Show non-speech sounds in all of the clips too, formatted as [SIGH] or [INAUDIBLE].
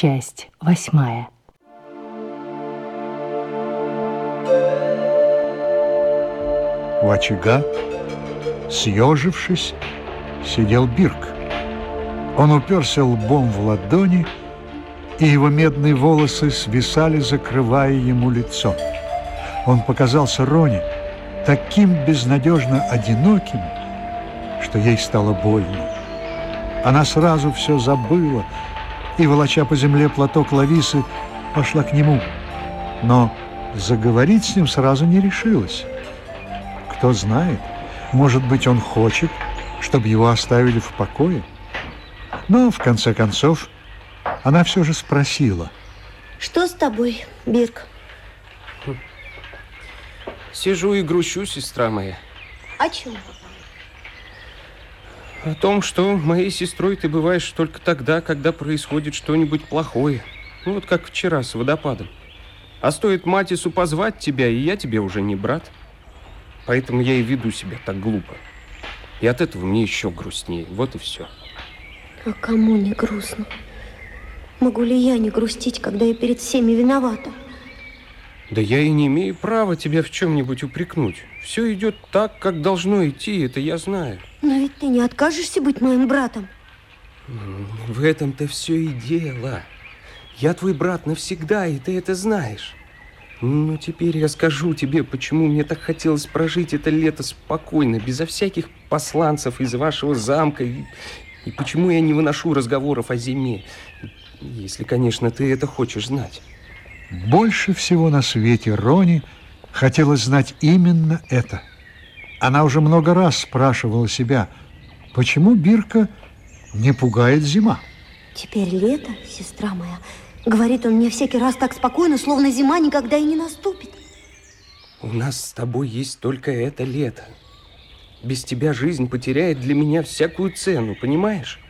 Часть восьмая. У очага, съежившись, сидел Бирк. Он уперся лбом в ладони, и его медные волосы свисали, закрывая ему лицо. Он показался Роне таким безнадежно одиноким, что ей стало больно. Она сразу все забыла и, волоча по земле платок Лависы, пошла к нему. Но заговорить с ним сразу не решилась. Кто знает, может быть, он хочет, чтобы его оставили в покое. Но, в конце концов, она все же спросила. Что с тобой, Бирк? Сижу и грущу, сестра моя. О чем? О том, что моей сестрой ты бываешь только тогда, когда происходит что-нибудь плохое. Ну, вот как вчера с водопадом. А стоит Матису позвать тебя, и я тебе уже не брат. Поэтому я и веду себя так глупо. И от этого мне еще грустнее. Вот и все. А кому не грустно? Могу ли я не грустить, когда я перед всеми виновата? Да я и не имею права тебя в чем-нибудь упрекнуть. Все идет так, как должно идти, это я знаю. Но ведь ты не откажешься быть моим братом. В этом-то все и дело. Я твой брат навсегда, и ты это знаешь. Ну, теперь я скажу тебе, почему мне так хотелось прожить это лето спокойно, безо всяких посланцев из вашего замка, и, и почему я не выношу разговоров о зиме, если, конечно, ты это хочешь знать. Больше всего на свете Рони хотелось знать именно это. Она уже много раз спрашивала себя, почему Бирка не пугает зима. Теперь лето, сестра моя, говорит он мне всякий раз так спокойно, словно зима никогда и не наступит. У нас с тобой есть только это лето. Без тебя жизнь потеряет для меня всякую цену, понимаешь?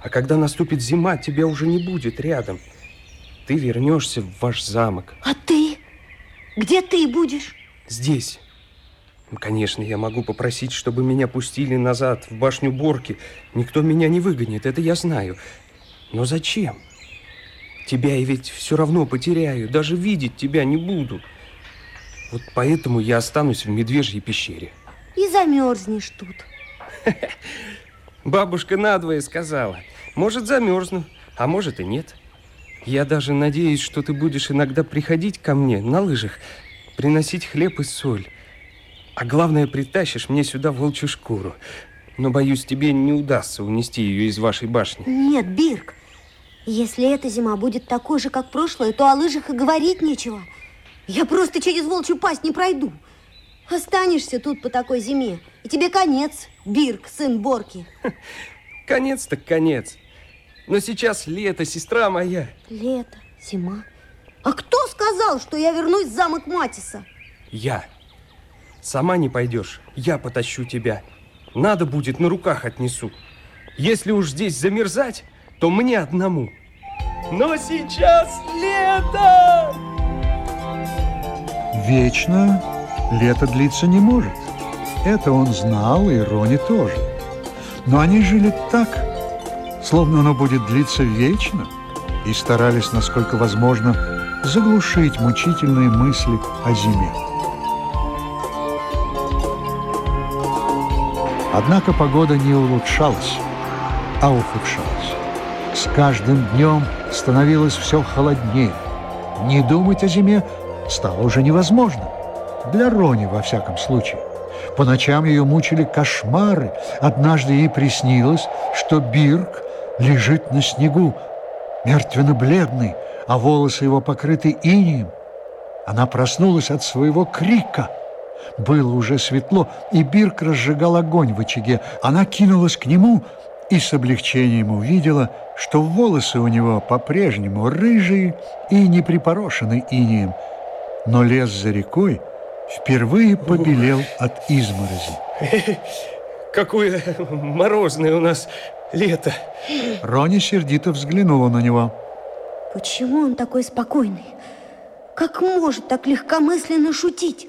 А когда наступит зима, тебя уже не будет рядом – ты вернешься в ваш замок. А ты? Где ты будешь? Здесь. Ну, конечно, я могу попросить, чтобы меня пустили назад, в башню Борки. Никто меня не выгонит, это я знаю. Но зачем? Тебя я ведь все равно потеряю, даже видеть тебя не буду. Вот поэтому я останусь в Медвежьей пещере. И замерзнешь тут. [LAUGHS] Бабушка надвое сказала. Может, замерзну, а может и нет. Я даже надеюсь, что ты будешь иногда приходить ко мне на лыжах, приносить хлеб и соль. А главное, притащишь мне сюда волчью шкуру. Но, боюсь, тебе не удастся унести ее из вашей башни. Нет, Бирк, если эта зима будет такой же, как прошлая, то о лыжах и говорить нечего. Я просто через волчью пасть не пройду. Останешься тут по такой зиме, и тебе конец, Бирк, сын Борки. [LAUGHS] Конец так конец. Но сейчас лето, сестра моя. Лето, зима. А кто сказал, что я вернусь в замок Матиса? Я. Сама не пойдешь, я потащу тебя. Надо будет, на руках отнесу. Если уж здесь замерзать, то мне одному. Но сейчас лето! Вечно лето длиться не может. Это он знал, и Рони тоже. Но они жили так, словно оно будет длиться вечно, и старались, насколько возможно, заглушить мучительные мысли о зиме. Однако погода не улучшалась, а ухудшалась. С каждым днем становилось все холоднее. Не думать о зиме стало уже невозможно. Для Рони, во всяком случае. По ночам ее мучили кошмары. Однажды ей приснилось, что Бирк лежит на снегу, мертвенно-бледный, а волосы его покрыты инием. Она проснулась от своего крика. Было уже светло, и Бирк разжигал огонь в очаге. Она кинулась к нему и с облегчением увидела, что волосы у него по-прежнему рыжие и не припорошены инием. Но лес за рекой впервые побелел от изморози. [LAUGHS] Какое морозное у нас лето. Рони сердито взглянула на него. Почему он такой спокойный? Как может так легкомысленно шутить?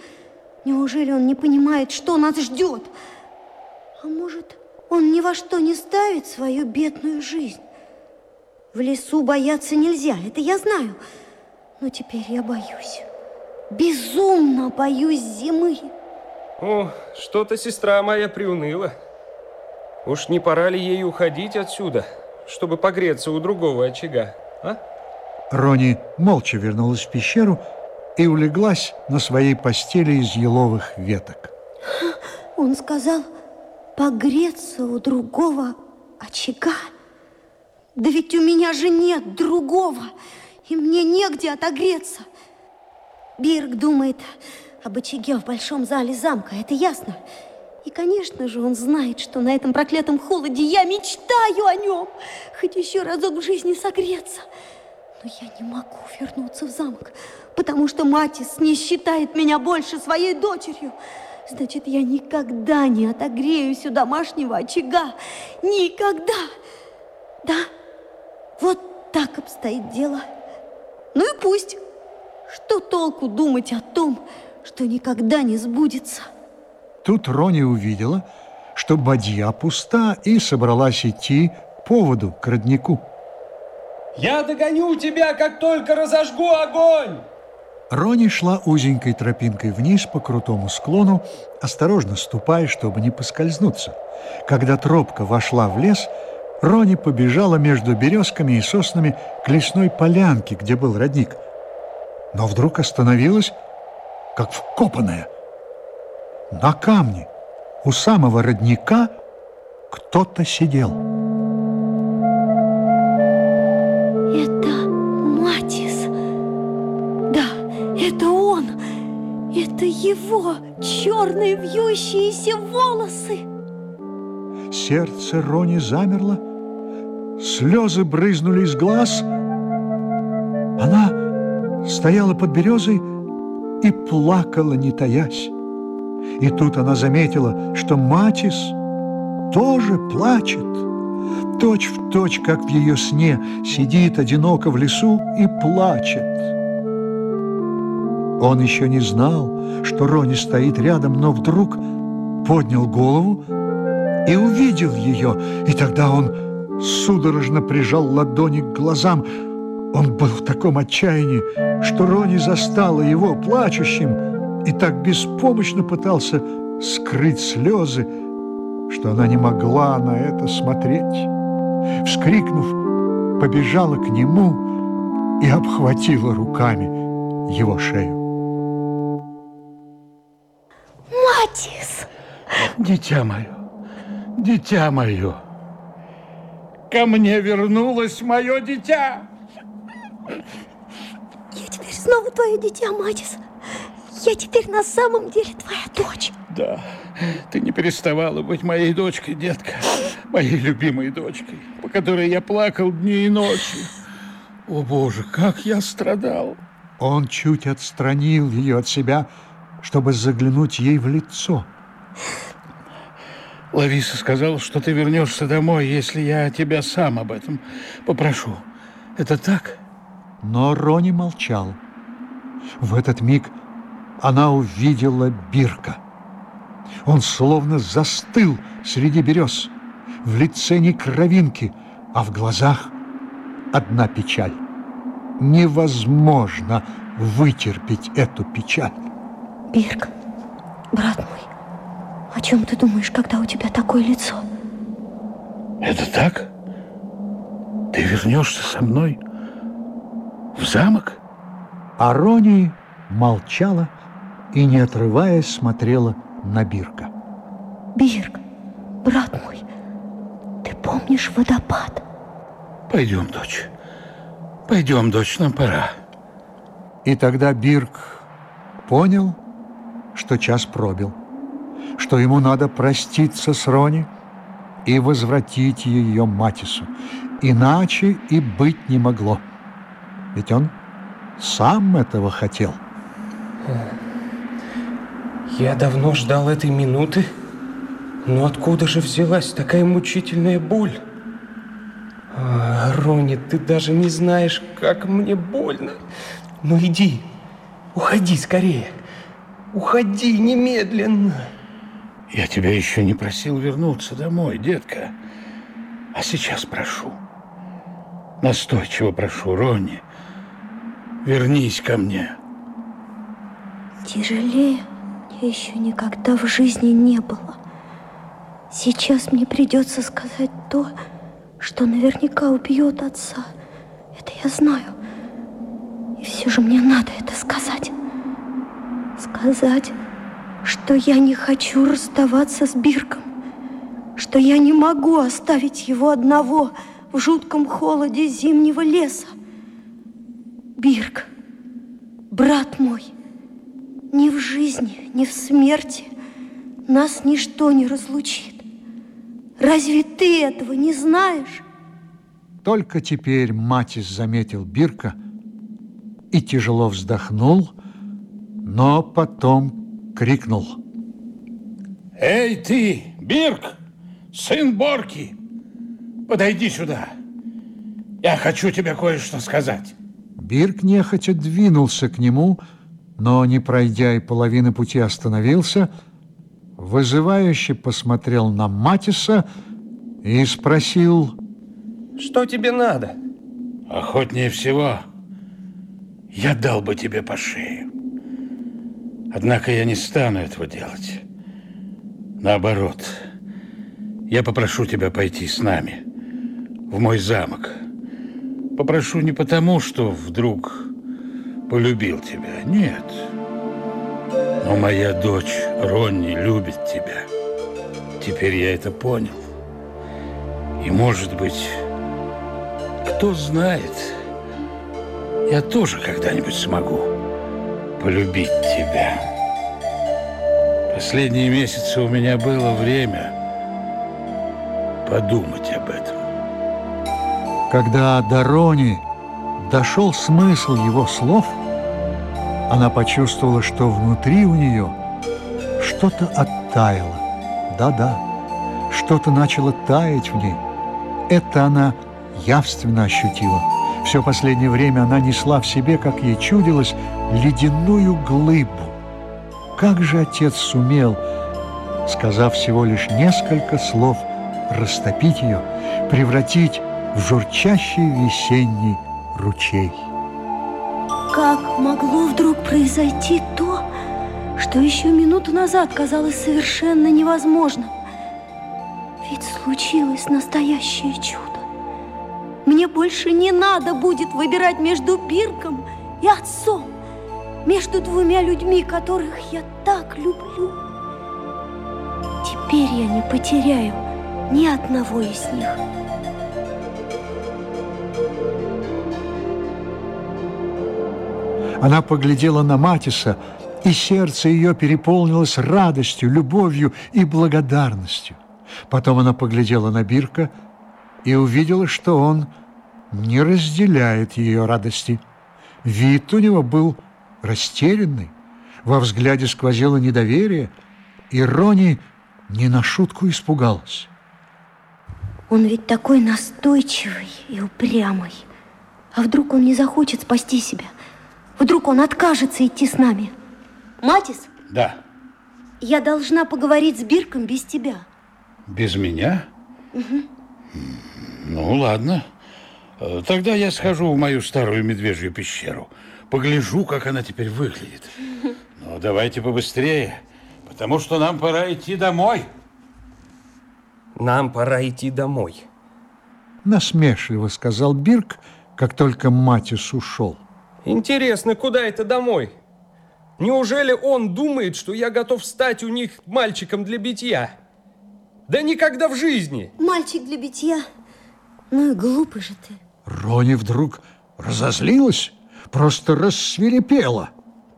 Неужели он не понимает, что нас ждет? А может, он ни во что не ставит свою бедную жизнь? В лесу бояться нельзя, это я знаю. Но теперь я боюсь. Безумно боюсь зимы. О, что-то сестра моя приуныла. Уж не пора ли ей уходить отсюда, чтобы погреться у другого очага, а? Рони молча вернулась в пещеру и улеглась на своей постели из еловых веток. Он сказал погреться у другого очага. Да ведь у меня же нет другого, и мне негде отогреться. Бирк думает об очаге в большом зале замка, это ясно. И, конечно же, он знает, что на этом проклятом холоде я мечтаю о нем, хоть еще разок в жизни согреться. Но я не могу вернуться в замок, потому что Матис не считает меня больше своей дочерью. Значит, я никогда не отогреюсь у домашнего очага. Никогда. Да, вот так обстоит дело. Ну и пусть. Что толку думать о том, что никогда не сбудется? Тут Рони увидела, что бадья пуста и собралась идти к поводу, к роднику. Я догоню тебя, как только разожгу огонь! Рони шла узенькой тропинкой вниз по крутому склону, осторожно ступая, чтобы не поскользнуться. Когда тропка вошла в лес, Рони побежала между березками и соснами к лесной полянке, где был родник. Но вдруг остановилась, как вкопанная. На камне у самого родника кто-то сидел. Это Матис. Да, это он. Это его черные вьющиеся волосы. Сердце Рони замерло, слезы брызнули из глаз. Она стояла под березой и плакала, не таясь. И тут она заметила, что Матис тоже плачет. Точь в точь, как в ее сне, сидит одиноко в лесу и плачет. Он еще не знал, что Рони стоит рядом, но вдруг поднял голову и увидел ее. И тогда он судорожно прижал ладони к глазам. Он был в таком отчаянии, что Рони застала его плачущим и так беспомощно пытался скрыть слезы, что она не могла на это смотреть. Вскрикнув, побежала к нему и обхватила руками его шею. Матис! Дитя мое, дитя мое, ко мне вернулось мое дитя. Я теперь снова твое дитя, Матис. Я теперь на самом деле твоя дочь. Да, ты не переставала быть моей дочкой, детка, моей любимой дочкой, по которой я плакал дни и ночи. О, Боже, как я страдал! Он чуть отстранил ее от себя, чтобы заглянуть ей в лицо. Лависа сказал, что ты вернешься домой, если я тебя сам об этом попрошу. Это так? Но Рони молчал. В этот миг она увидела Бирка. Он словно застыл среди берез. В лице не кровинки, а в глазах одна печаль. Невозможно вытерпеть эту печаль. Бирк, брат мой, о чем ты думаешь, когда у тебя такое лицо? Это так? Ты вернешься со мной в замок? А Рони молчала и, не отрываясь, смотрела на Бирка. Бирк, брат мой, ты помнишь водопад? Пойдем, дочь. Пойдем, дочь, нам пора. И тогда Бирк понял, что час пробил, что ему надо проститься с Рони и возвратить ее Матису. Иначе и быть не могло. Ведь он сам этого хотел. Я давно ждал этой минуты, но откуда же взялась такая мучительная боль? А, Рони, ты даже не знаешь, как мне больно. Ну иди, уходи скорее. Уходи немедленно. Я тебя еще не просил вернуться домой, детка. А сейчас прошу. Настойчиво прошу, Ронни, вернись ко мне. Тяжелее еще никогда в жизни не было. Сейчас мне придется сказать то, что наверняка убьет отца. Это я знаю. И все же мне надо это сказать. Сказать, что я не хочу расставаться с Бирком, что я не могу оставить его одного в жутком холоде зимнего леса. Бирк, брат мой, ни в жизни, ни в смерти нас ничто не разлучит. Разве ты этого не знаешь? Только теперь Матис заметил Бирка и тяжело вздохнул, но потом крикнул. Эй ты, Бирк, сын Борки, подойди сюда. Я хочу тебе кое-что сказать. Бирк нехотя двинулся к нему, но, не пройдя и половины пути, остановился, вызывающе посмотрел на Матиса и спросил... Что тебе надо? Охотнее всего, я дал бы тебе по шее. Однако я не стану этого делать. Наоборот, я попрошу тебя пойти с нами в мой замок. Попрошу не потому, что вдруг полюбил тебя. Нет. Но моя дочь Ронни любит тебя. Теперь я это понял. И, может быть, кто знает, я тоже когда-нибудь смогу полюбить тебя. Последние месяцы у меня было время подумать об этом. Когда до Рони дошел смысл его слов, она почувствовала, что внутри у нее что-то оттаяло. Да-да, что-то начало таять в ней. Это она явственно ощутила. Все последнее время она несла в себе, как ей чудилось, ледяную глыбу. Как же отец сумел, сказав всего лишь несколько слов, растопить ее, превратить в журчащий весенний ручей. Как могло вдруг произойти то, что еще минуту назад казалось совершенно невозможным? Ведь случилось настоящее чудо. Мне больше не надо будет выбирать между Бирком и отцом, между двумя людьми, которых я так люблю. Теперь я не потеряю ни одного из них. Она поглядела на Матиса, и сердце ее переполнилось радостью, любовью и благодарностью. Потом она поглядела на Бирка и увидела, что он не разделяет ее радости. Вид у него был растерянный, во взгляде сквозило недоверие, и Рони не на шутку испугалась. Он ведь такой настойчивый и упрямый. А вдруг он не захочет спасти себя? Вдруг он откажется идти с нами? Матис, Да, я должна поговорить с Бирком без тебя. без меня? Ну, ладно. Э, Тогда я схожу в мою старую медвежью пещеру. Погляжу, как она теперь выглядит. [LAUGHS] Но давайте побыстрее, потому что нам пора идти домой. Нам пора идти домой. Насмешливо сказал Бирк, как только Матис ушел. Интересно, куда это домой? Неужели он думает, что я готов стать у них мальчиком для битья? Да никогда в жизни! Мальчик для битья. Ну и глупый же ты. Рони вдруг разозлилась, просто рассверепела.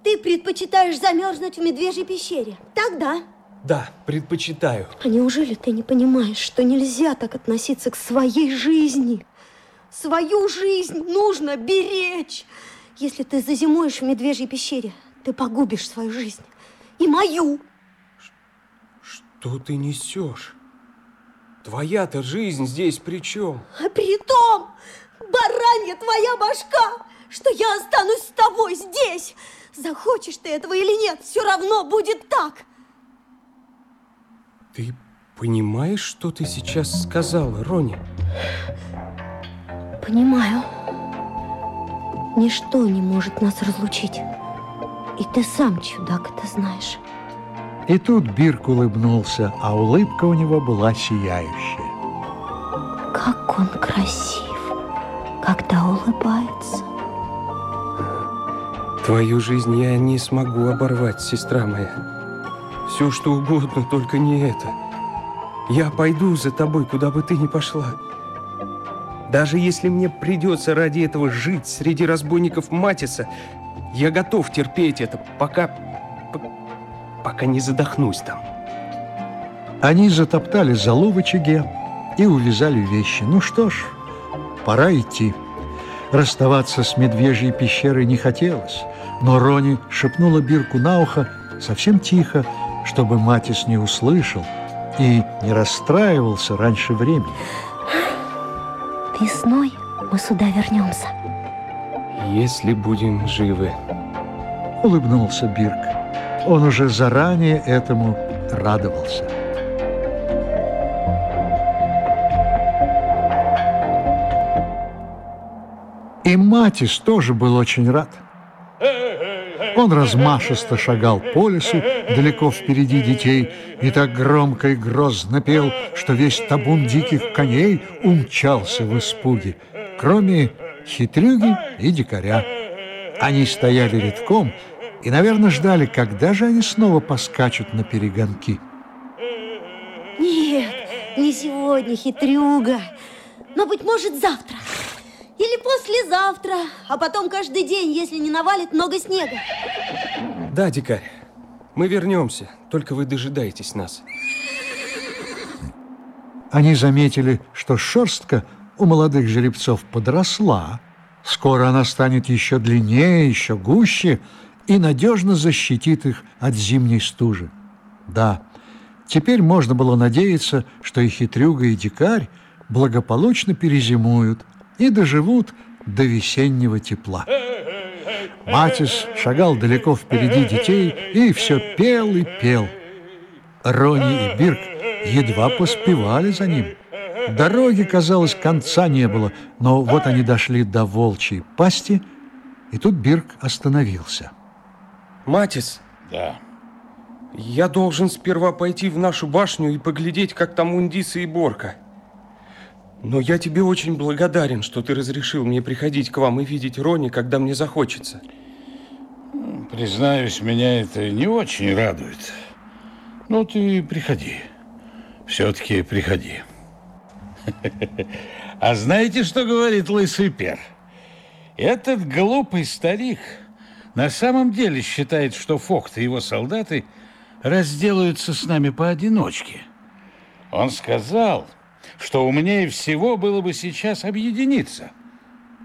Ты предпочитаешь замерзнуть в медвежьей пещере. Тогда. Да, предпочитаю. А неужели ты не понимаешь, что нельзя так относиться к своей жизни? Свою жизнь нужно беречь. Если ты зазимуешь в медвежьей пещере, ты погубишь свою жизнь. И мою. Что ты несешь? Твоя-то жизнь здесь при чем? А при том, баранья твоя башка, что я останусь с тобой здесь. Захочешь ты этого или нет, все равно будет так. Ты понимаешь, что ты сейчас сказала, Рони? Понимаю. Ничто не может нас разлучить. И ты сам, чудак, это знаешь. И тут Бирк улыбнулся, а улыбка у него была сияющая. Как он красив, когда улыбается. Твою жизнь я не смогу оборвать, сестра моя. Все, что угодно, только не это. Я пойду за тобой, куда бы ты ни пошла. Даже если мне придется ради этого жить среди разбойников Матиса, я готов терпеть это, пока... пока не задохнусь там. Они затоптали залу в очаге и увязали вещи. Ну что ж, пора идти. Расставаться с медвежьей пещерой не хотелось, но Рони шепнула Бирку на ухо совсем тихо, чтобы Матис не услышал и не расстраивался раньше времени. Весной мы сюда вернемся. Если будем живы. Улыбнулся Бирк. Он уже заранее этому радовался. И Матис тоже был очень рад. Он размашисто шагал по лесу, далеко впереди детей, и так громко и грозно пел, что весь табун диких коней умчался в испуге, кроме хитрюги и дикаря. Они стояли редком и, наверное, ждали, когда же они снова поскачут на перегонки. Нет, не сегодня, хитрюга. Но, быть может, завтра. Или послезавтра, а потом каждый день, если не навалит много снега. Да, дикарь, мы вернемся, только вы дожидаетесь нас. Они заметили, что шерстка у молодых жеребцов подросла. Скоро она станет еще длиннее, еще гуще и надежно защитит их от зимней стужи. Да, теперь можно было надеяться, что и хитрюга, и дикарь благополучно перезимуют и доживут до весеннего тепла. Матис шагал далеко впереди детей и все пел и пел. Рони и Бирк едва поспевали за ним. Дороги, казалось, конца не было, но вот они дошли до волчьей пасти, и тут Бирк остановился. Матис, Да. я должен сперва пойти в нашу башню и поглядеть, как там Ундиса и Борка. Но я тебе очень благодарен, что ты разрешил мне приходить к вам и видеть Рони, когда мне захочется. Признаюсь, меня это не очень радует. Ну, ты приходи. Все-таки приходи. [LAUGHS] А знаете, что говорит лысый пер? Этот глупый старик на самом деле считает, что Фокт и его солдаты разделаются с нами поодиночке. Он сказал, что умнее всего было бы сейчас объединиться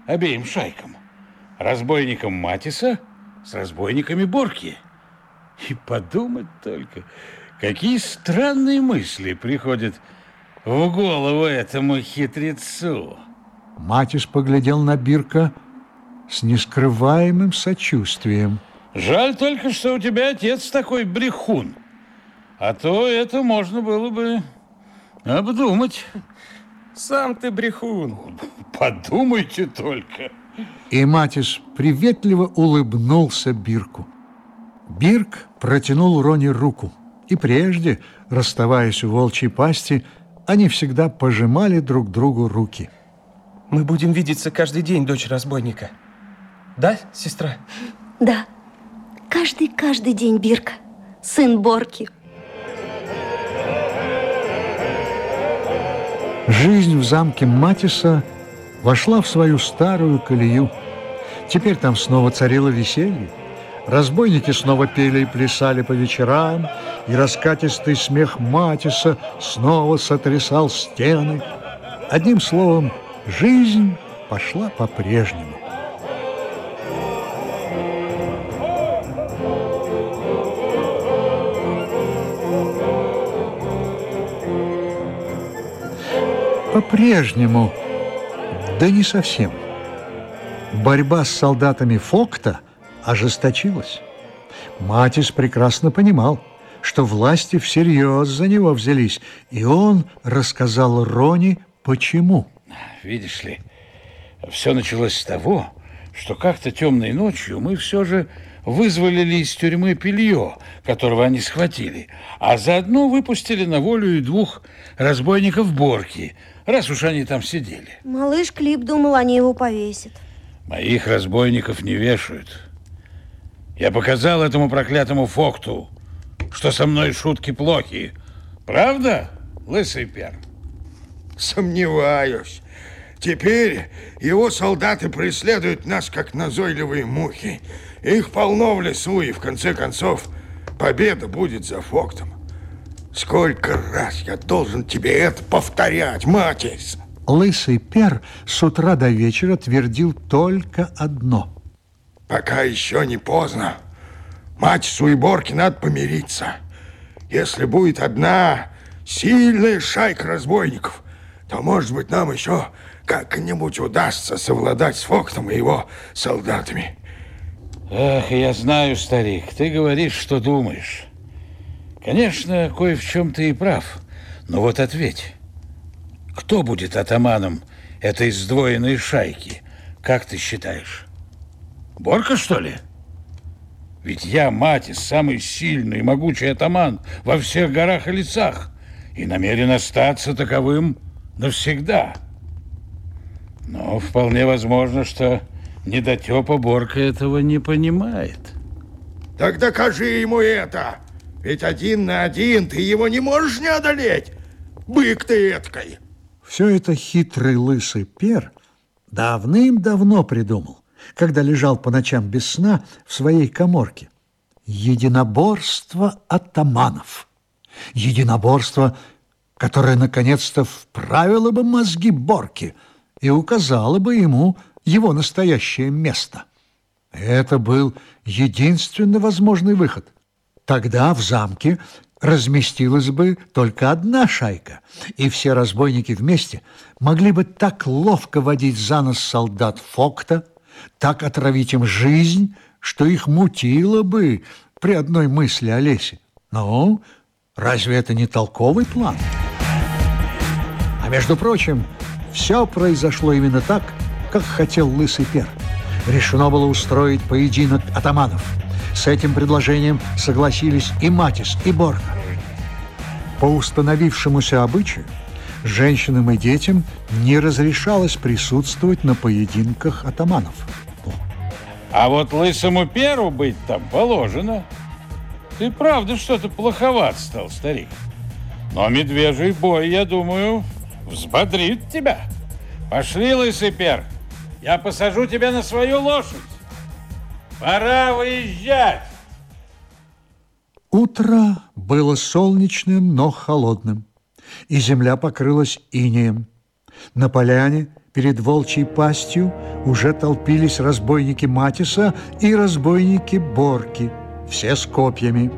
обеим шайкам. Разбойникам Матиса с разбойниками Борки. И подумать только, какие странные мысли приходят в голову этому хитрецу. Матис поглядел на Бирка с нескрываемым сочувствием. Жаль только, что у тебя отец такой брехун. А то это можно было бы обдумать. Сам ты брехун. Подумайте только. И Матис приветливо улыбнулся Бирку. Бирк протянул Рони руку. И прежде, расставаясь у волчьей пасти, они всегда пожимали друг другу руки. Мы будем видеться каждый день, дочь разбойника. Да, сестра? Да, каждый-каждый день Бирка, сын Борки. Жизнь в замке Матиса вошла в свою старую колею. Теперь там снова царило веселье. Разбойники снова пели и плясали по вечерам, и раскатистый смех Матиса снова сотрясал стены. Одним словом, жизнь пошла по-прежнему. По-прежнему, да не совсем. Борьба с солдатами Фокта ожесточилась. Матис прекрасно понимал, что власти всерьез за него взялись, и он рассказал Рони, почему. Видишь ли, Все началось с того, что как-то темной ночью мы все же вызволили из тюрьмы Пелье, которого они схватили, а заодно выпустили на волю и двух разбойников Борки, раз уж они там сидели. Малыш Клип думал, они его повесят. Моих разбойников не вешают. Я показал этому проклятому Фокту, что со мной шутки плохи. Правда, лысый пер? Сомневаюсь. Теперь его солдаты преследуют нас, как назойливые мухи. Их полно в лесу, и в конце концов победа будет за Фоктом. Сколько раз я должен тебе это повторять, Матис? Лысый пер с утра до вечера твердил только одно. Пока еще не поздно. Матису и Борке надо помириться. Если будет одна сильная шайка разбойников, то, может быть, нам еще как-нибудь удастся совладать с Фоктом и его солдатами. Ах, я знаю, старик, ты говоришь, что думаешь. Конечно, кое в чем ты и прав. Но вот ответь, кто будет атаманом этой сдвоенной шайки, как ты считаешь? Борка, что ли? Ведь я, Матис, самый сильный и могучий атаман во всех горах и лесах, и намерен остаться таковым навсегда. Но вполне возможно, что недотепа Борка этого не понимает. Так докажи ему это. Ведь один на один ты его не можешь не одолеть. Бык ты эткой. Все это хитрый лысый пер давным-давно придумал, когда лежал по ночам без сна в своей коморке. Единоборство атаманов. Единоборство, которое наконец-то вправило бы мозги Борки и указало бы ему его настоящее место. Это был единственный возможный выход. Тогда в замке разместилась бы только одна шайка, и все разбойники вместе могли бы так ловко водить за нос солдат Фокта, так отравить им жизнь, что их мутило бы при одной мысли о лесе. Ну, разве это не толковый план? А между прочим, все произошло именно так, как хотел Лысый Пер. Решено было устроить поединок атаманов. С этим предложением согласились и Матис, и Борка. По установившемуся обычаю, женщинам и детям не разрешалось присутствовать на поединках атаманов. А вот лысому перу быть там положено. Ты правда что-то плоховат стал, старик. Но медвежий бой, я думаю, взбодрит тебя. Пошли, лысый пер, я посажу тебя на свою лошадь. Пора выезжать. Утро было солнечным, но холодным, и земля покрылась инеем. На поляне перед волчьей пастью уже толпились разбойники Матиса и разбойники Борки, все с копьями.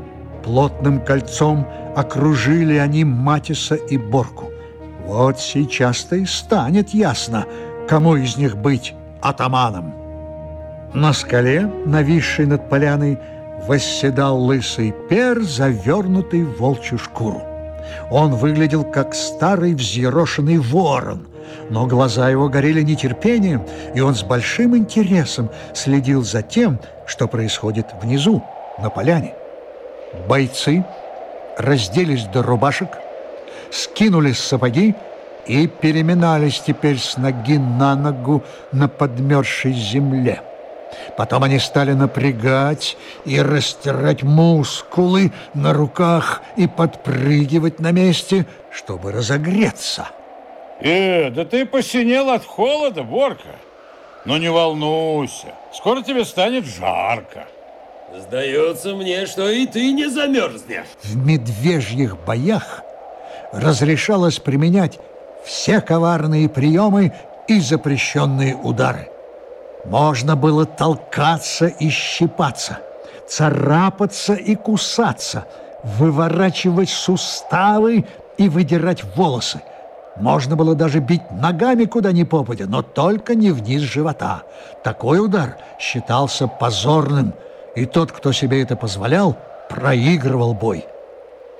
Плотным кольцом окружили они Матиса и Борку. Вот сейчас-то и станет ясно, кому из них быть атаманом. На скале, нависшей над поляной, восседал лысый пер, завернутый в волчью шкуру. Он выглядел как старый взъерошенный ворон, но глаза его горели нетерпением, и он с большим интересом следил за тем, что происходит внизу, на поляне. Бойцы разделись до рубашек, скинули сапоги и переминались теперь с ноги на ногу на подмерзшей земле. Потом они стали напрягать и растирать мускулы на руках и подпрыгивать на месте, чтобы разогреться. Э, да ты посинел от холода, Борка. Но не волнуйся, скоро тебе станет жарко. Сдается мне, что и ты не замерзнешь. В медвежьих боях разрешалось применять все коварные приемы и запрещенные удары. Можно было толкаться и щипаться, царапаться и кусаться, выворачивать суставы и выдирать волосы. Можно было даже бить ногами куда ни попадя, но только не вниз живота. Такой удар считался позорным, и тот, кто себе это позволял, проигрывал бой.